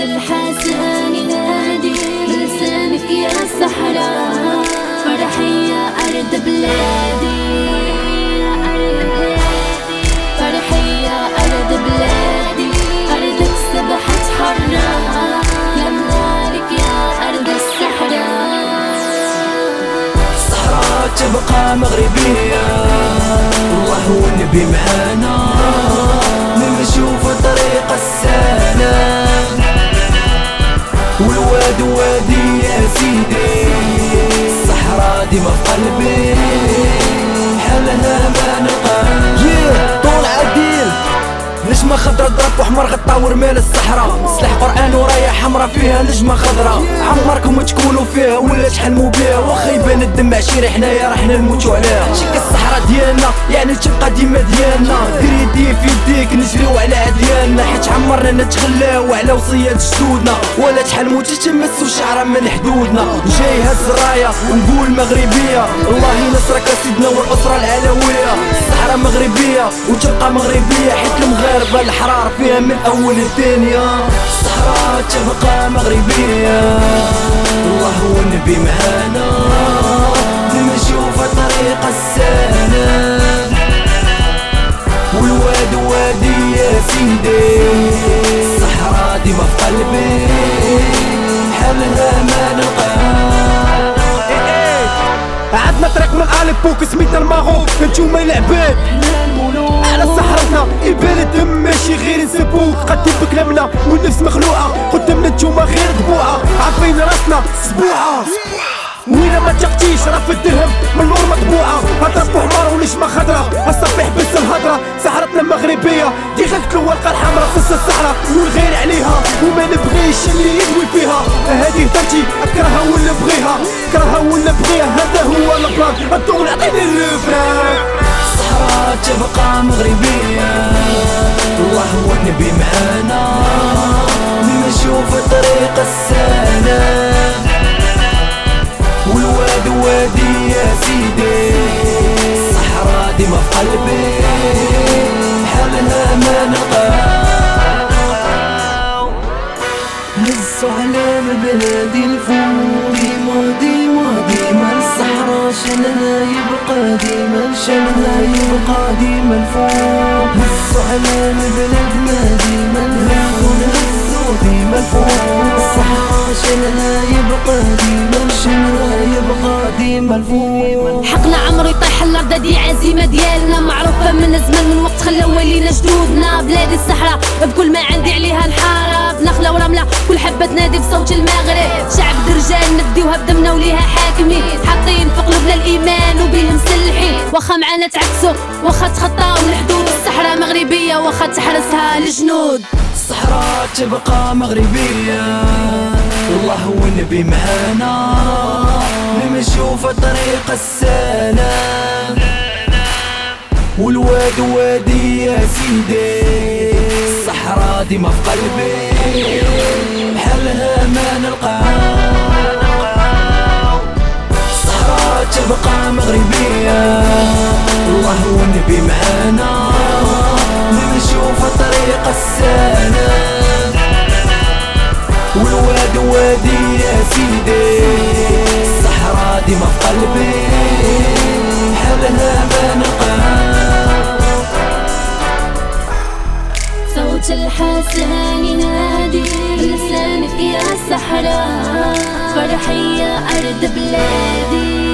الحسن ينادي بلسانك يا صحراء فرحي يا أرض بلادي فرحي يا أرض بلادي. أرضك سبحت حرة لمنارك يا أرض الصحراء. الصحراء تبقى مغربية الله هو النبي معانا نمشيو في طريق السلام ديما في وحمر غطا ورمال الصحراء. سلاح قرآن ورايا حمرا فيها نجمة خضرا عمركم تكونوا فيها ولا تحلموا بيها واخا يبان الدم عشيري حنايا راح نموتوا عليها. شك الصحراء ديالنا يعني تبقى ديما ديالنا. دير يدي في يديك نجريو على عديالنا حيت عمرنا نتخلاو على وصيات جدودنا ولا تحلموا تتمسوا شعرا من حدودنا. جاي هز الراية ونقول مغربية. الله ينصرك سيدنا والأسرة العلوية. الصحراء مغربية وتبقى مغربية. حيت المغاربة الحرار فيها من أول الدنيا. الصحراء تبقى مغربية. الله هو النبي معانا عندنا طريق من أليبوك سميتنا الماغوب. نتوما العباد على صحرتنا يبان الدم ماشي غير نسبوك قدم بكلامنا والنفس مخلوعة قدامنا نتوما غير دبوعة عارفين راسنا سبوعة. وين ما تشقتيش راه في الدرهم. من نور مطبوعة. هضرب بحمار ونجمة خضرا الصبيح بس الهضرة. سحرتنا مغربية دي الورقة الحمراء في الصحراء. والغير عليها. وما نبغيش اللي يدوي فيها. الدول عطيني الصحراء تبقى مغربية. الله هو النبي معانا نمشيو في طريق السلام والواد وادي يا سيدي. الصحراء ديما في قلبي. حالها ما نلقاو هزوا على ديما ديما ديما شنها يبقى ديما شنها يبقى ديما الفول هزوا على بلادنا ديما الفول هزوا ديما الصحراء شنها يبقى ديما شنها يبقى ديما الفول حقنا عمرو يطيح الأرض دي عزيمة ديالنا معروفة من زمان من وقت خلاو ولينا جدودنا. بلادي الصحراء بكل ما عندي عليها نحارب نخله ورمله كل حبة تنادي بصوت المغرب. شعب درجال نديوها بدمنا وليها حاكمين. الايمان وبيهم مسلحين واخا معانا تعكسوا واخا تخطاو الحدود. الصحراء مغربية واخا تحرسها الجنود. الصحراء تبقى مغربية. الله هو النبي معانا نمشيو في طريق السلام والواد وادي يا سيدي الصحراء ديما في قلبي. حالها الله هو النبي معانا نمشيو في طريق السلام والواد وادي يا سيدي الصحراء ديما في قلبي حالها ما نلقاها صوت الحسن ينادي بلسانك يا صحراء فرحي يا أرض بلادي.